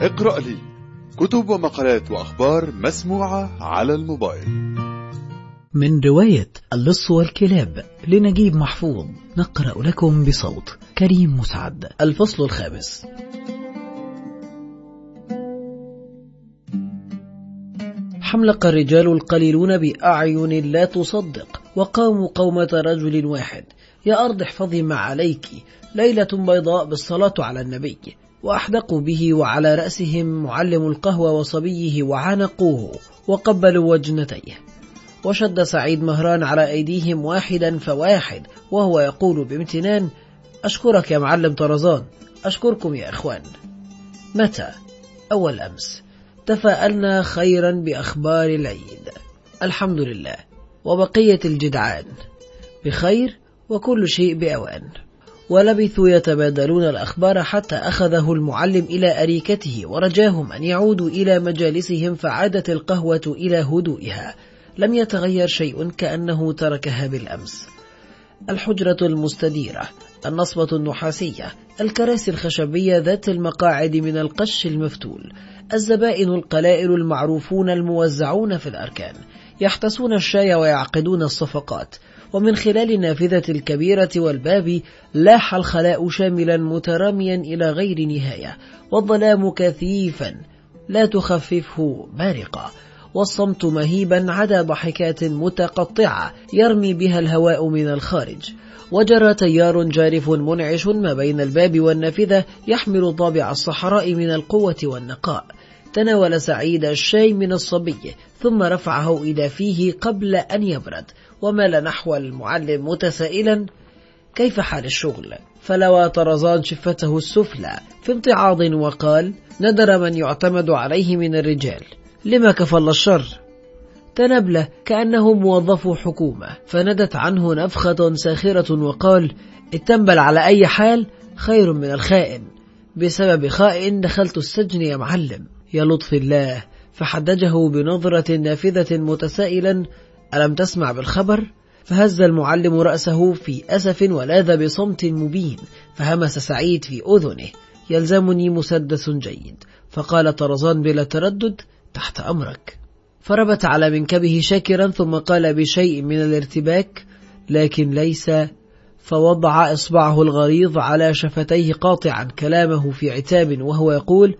اقرأ لي كتب ومقالات وأخبار مسموعة على الموبايل. من رواية اللص والكلاب لنجيب محفوظ نقرأ لكم بصوت كريم مسعد الفصل الخامس. حملق الرجال القليلون بأعين لا تصدق وقاموا قومة رجل واحد. يا أرض احفظي ما عليك ليلة بيضاء بالصلاة على النبي. وأحدقوا به وعلى رأسهم معلم القهوة وصبيه وعانقوه وقبلوا وجنتيه. وشد سعيد مهران على أيديهم واحدا فواحد وهو يقول بامتنان أشكرك يا معلم طرزان أشكركم يا إخوان. متى؟ أول أمس. تفاءلنا خيرا بأخبار العيد. الحمد لله. وبقية الجدعان. بخير وكل شيء بأوان. ولبثوا يتبادلون الأخبار حتى أخذه المعلم إلى أريكته ورجاهم أن يعودوا إلى مجالسهم فعادت القهوة إلى هدوئها. لم يتغير شيء كأنه تركها بالأمس. الحجرة المستديرة النصبة النحاسية الكراسي الخشبية ذات المقاعد من القش المفتول الزبائن القلائل المعروفون الموزعون في الأركان. يحتسون الشاي ويعقدون الصفقات. ومن خلال النافذة الكبيرة والباب لاح الخلاء شاملا متراميا إلى غير نهاية. والظلام كثيفا. لا تخففه بارقة. والصمت مهيبا عدا ضحكات متقطعة يرمي بها الهواء من الخارج. وجرى تيار جارف منعش ما بين الباب والنافذة يحمل طابع الصحراء من القوة والنقاء. تناول سعيد الشاي من الصبي ثم رفعه إلى فيه قبل أن يبرد. ومال نحو المعلم متسائلا كيف حال الشغل؟ فلوى طرزان شفته السفلى. في امتعاض وقال ندر من يعتمد عليه من الرجال. لما كفل الشر؟ تنبله كأنه موظف حكومة. فندت عنه نفخة ساخرة وقال التنبل على أي حال؟ خير من الخائن. بسبب خائن دخلت السجن يا معلم. يا لطف الله. فحدجه بنظرة نافذة متسائلا ألم تسمع بالخبر؟ فهز المعلم رأسه في أسف ولاذ بصمت مبين. فهمس سعيد في أذنه. يلزمني مسدس جيد. فقال طرزان بلا تردد تحت أمرك. فربت على منكبه شاكرا ثم قال بشيء من الارتباك لكن ليس. فوضع إصبعه الغليظ على شفتيه قاطعا كلامه في عتاب وهو يقول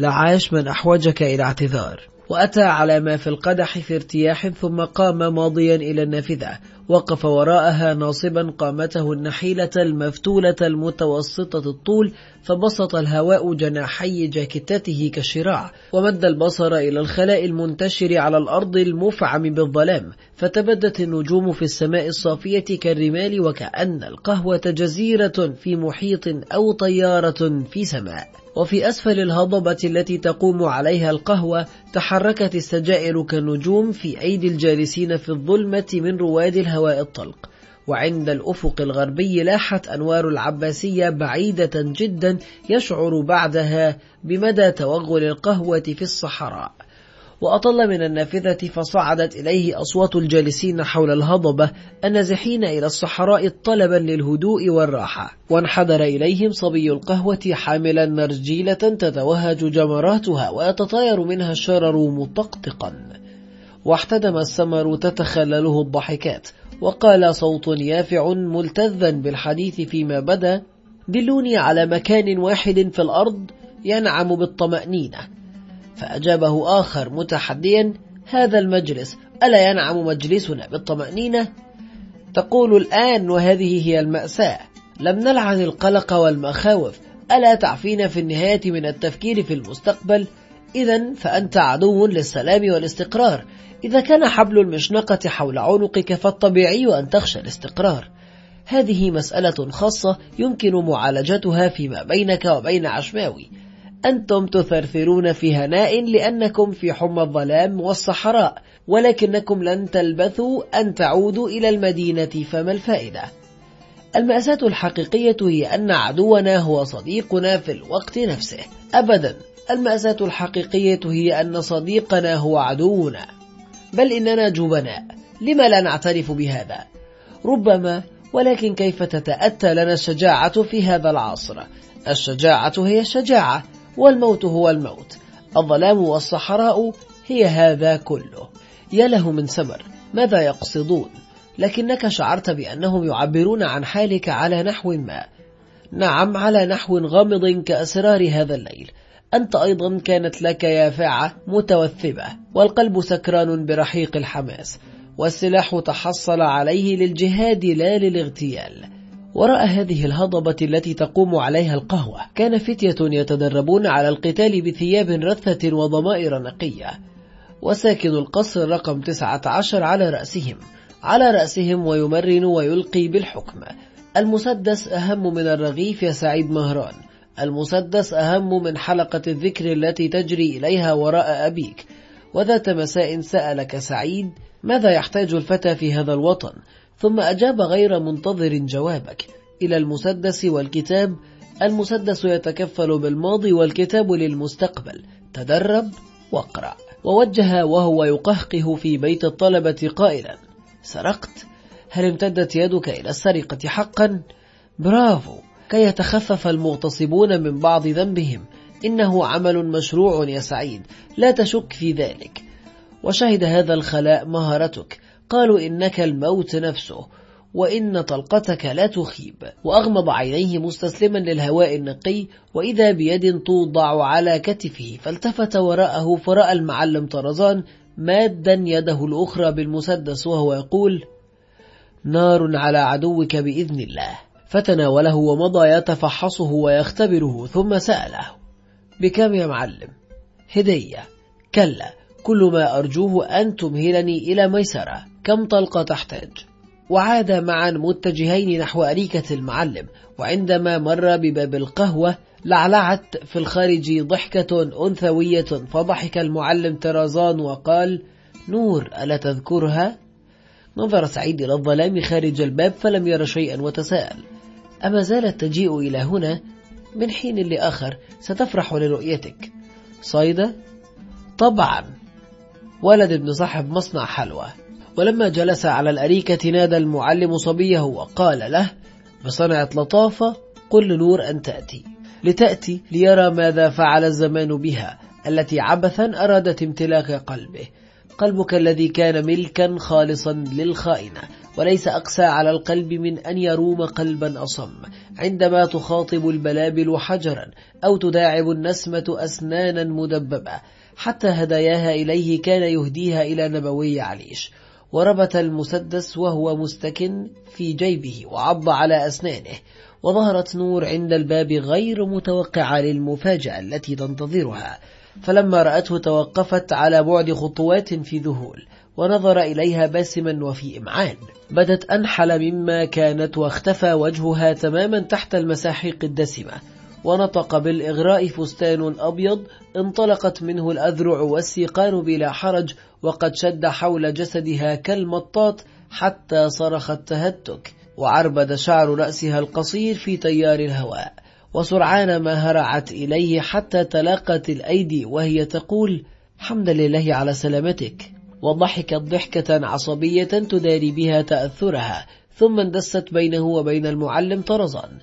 لعاش من أحوجك إلى اعتذار. وأتى على ما في القدح في ارتياح ثم قام ماضيا إلى النافذة. وقف وراءها ناصبا قامته النحيلة المفتولة المتوسطة الطول فبسط الهواء جناحي جاكتته كالشراع ومد البصر إلى الخلاء المنتشر على الأرض المفعم بالظلام فتبدت النجوم في السماء الصافية كالرمال وكأن القهوة جزيرة في محيط أو طيارة في سماء. وفي أسفل الهضبة التي تقوم عليها القهوة تحركت السجائر كالنجوم في أيدي الجالسين في الظلمة من رواد الهواء الطلق. وعند الأفق الغربي لاحت أنوار العباسية بعيدة جدا يشعر بعدها بمدى توغل القهوة في الصحراء. وأطل من النافذة فصعدت إليه أصوات الجالسين حول الهضبة النازحين إلى الصحراء طلبا للهدوء والراحة. وانحدر إليهم صبي القهوة حاملا نرجيلة تتوهج جمراتها ويتطاير منها الشرر مطقطقا. واحتدم السمر تتخلله الضحكات. وقال صوت يافع ملتذا بالحديث فيما بدا دلوني على مكان واحد في الأرض ينعم بالطمأنينة. فأجابه آخر متحديا هذا المجلس ألا ينعم مجلسنا بالطمأنينة؟ تقول الآن وهذه هي المأساة لم نلعن القلق والمخاوف ألا تعفين في النهاية من التفكير في المستقبل؟ إذا فأنت عدو للسلام والاستقرار. إذا كان حبل المشنقة حول عنقك فالطبيعي أن تخشى الاستقرار. هذه مسألة خاصة يمكن معالجتها فيما بينك وبين عشماوي. أنتم تثرثرون في هناء لأنكم في حمى الظلام والصحراء ولكنكم لن تلبثوا أن تعودوا إلى المدينة فما الفائدة؟ المأساة الحقيقية هي أن عدونا هو صديقنا في الوقت نفسه. أبدا المأساة الحقيقية هي أن صديقنا هو عدونا. بل إننا جبناء لما لا نعترف بهذا؟ ربما ولكن كيف تتأتى لنا الشجاعة في هذا العصر؟ الشجاعة هي الشجاعة والموت هو الموت. الظلام والصحراء هي هذا كله. يا له من سمر ماذا يقصدون؟ لكنك شعرت بأنهم يعبرون عن حالك على نحو ما. نعم على نحو غامض كأسرار هذا الليل. أنت أيضا كانت لك يافعة متوثبة والقلب سكران برحيق الحماس والسلاح تحصل عليه للجهاد لا للاغتيال. وراء هذه الهضبة التي تقوم عليها القهوة كان فتية يتدربون على القتال بثياب رثة وضمائر نقية. وساكن القصر رقم 19 على رأسهم على رأسهم ويمرن ويلقي بالحكم. المسدس أهم من الرغيف يا سعيد مهران. المسدس أهم من حلقة الذكر التي تجري إليها وراء أبيك. وذات مساء سألك سعيد ماذا يحتاج الفتى في هذا الوطن؟ ثم أجاب غير منتظر جوابك. إلى المسدس والكتاب المسدس يتكفل بالماضي والكتاب للمستقبل. تدرب واقرأ. ووجه وهو يقهقه في بيت الطلبة قائلا سرقت؟ هل امتدت يدك إلى السرقة حقا؟ برافو. كي يتخفف المغتصبون من بعض ذنبهم. إنه عمل مشروع يا سعيد. لا تشك في ذلك. وشهد هذا الخلاء مهارتك. قالوا إنك الموت نفسه. وإن طلقتك لا تخيب. وأغمض عينيه مستسلما للهواء النقي. وإذا بيد توضع على كتفه. فالتفت وراءه فرأى المعلم طرزان مادا يده الأخرى بالمسدس. وهو يقول نار على عدوك بإذن الله. فتناوله ومضى يتفحصه ويختبره ثم سأله بكم يا معلم؟ هدية. كلا كل ما أرجوه أن تمهلني إلى ميسرة كم طلقة تحتاج؟ وعاد معا متجهين نحو أريكة المعلم وعندما مر بباب القهوة لعلعت في الخارج ضحكة أنثوية فضحك المعلم ترازان وقال نور ألا تذكرها؟ نظر سعيد إلى الظلام خارج الباب فلم ير شيئا وتساءل أما زالت تجيء إلى هنا من حين لآخر ستفرح لرؤيتك. صيدة؟ طبعا. ولد ابن صاحب مصنع حلوى. ولما جلس على الأريكة نادى المعلم صبيه وقال له بصنعة لطافة قل لنور أن تأتي. لتأتي ليرى ماذا فعل الزمان بها التي عبثا أرادت امتلاك قلبه. قلبك الذي كان ملكا خالصا للخائنة. وليس أقسى على القلب من أن يروم قلبا أصم. عندما تخاطب البلابل حجرا أو تداعب النسمة أسنانا مدببة حتى هداياها إليه كان يهديها إلى نبوي عليش وربط المسدس وهو مستكن في جيبه وعض على أسنانه. وظهرت نور عند الباب غير متوقعة للمفاجأة التي تنتظرها. فلما رأته توقفت على بعد خطوات في ذهول. ونظر إليها باسما وفي إمعان. بدت أنحل مما كانت واختفى وجهها تماما تحت المساحيق الدسمة. ونطق بالإغراء فستان أبيض انطلقت منه الأذرع والسيقان بلا حرج وقد شد حول جسدها كالمطاط حتى صرخ التهتك. وعربد شعر رأسها القصير في تيار الهواء. وسرعان ما هرعت إليه حتى تلاقت الأيدي وهي تقول حمد لله على سلامتك. وضحكت ضحكة عصبية تداري بها تأثرها ثم اندست بينه وبين المعلم طرزان.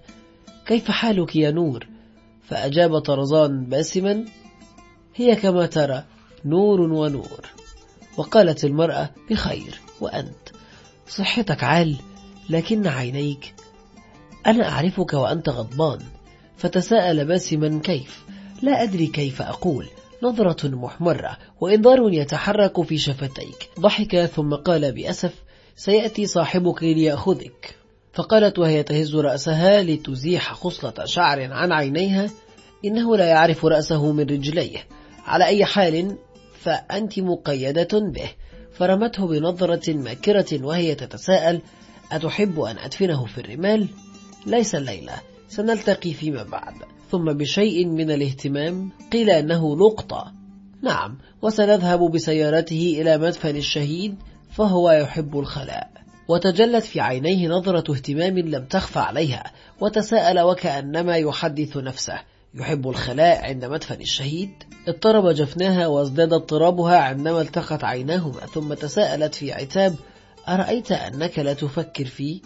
كيف حالك يا نور؟ فأجاب طرزان باسما هي كما ترى نور ونور. وقالت المرأة بخير وأنت. صحتك عال لكن عينيك. أنا أعرفك وأنت غضبان. فتساءل باسما كيف؟ لا أدري كيف أقول. نظرة محمرة وإنذار يتحرك في شفتيك. ضحك ثم قال بأسف سيأتي صاحبك ليأخذك. فقالت وهي تهز رأسها لتزيح خصلة شعر عن عينيها. إنه لا يعرف رأسه من رجليه. على أي حال فأنت مقيدة به. فرمته بنظرة ماكرة وهي تتساءل أتحب أن أدفنه في الرمال؟ ليس الليلة سنلتقي فيما بعد. ثم بشيء من الاهتمام قيل أنه لقطة نعم وسنذهب بسيارته إلى مدفن الشهيد فهو يحب الخلاء. وتجلت في عينيه نظرة اهتمام لم تخفى عليها وتساءل وكأنما يحدث نفسه. يحب الخلاء عند مدفن الشهيد؟ اضطرب جفناها وازداد اضطرابها عندما التقت عيناهما ثم تساءلت في عتاب أرأيت أنك لا تفكر فيه؟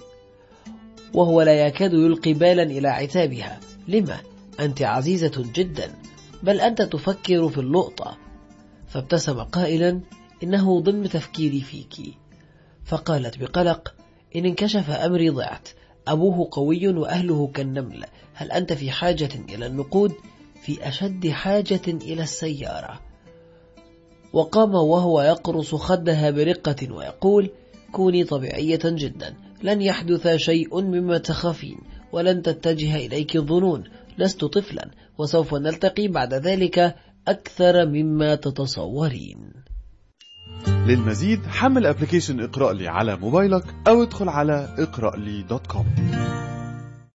وهو لا يكاد يلقي بالا إلى عتابها. لما؟ أنت عزيزة جدا بل أنت تفكر في اللقطة. فابتسم قائلا إنه ضمن تفكيري فيك. فقالت بقلق إن انكشف أمري ضعت أبوه قوي وأهله كالنمل. هل أنت في حاجة إلى النقود؟ في أشد حاجة إلى السيارة. وقام وهو يقرص خدها برقة ويقول كوني طبيعية جدا لن يحدث شيء مما تخافين ولن تتجه إليك الظنون. لست طفلا وسوف نلتقي بعد ذلك أكثر مما تتصورين. للمزيد حمل application اقرأ لي على موبايلك أو ادخل على اقرأ لي dot com.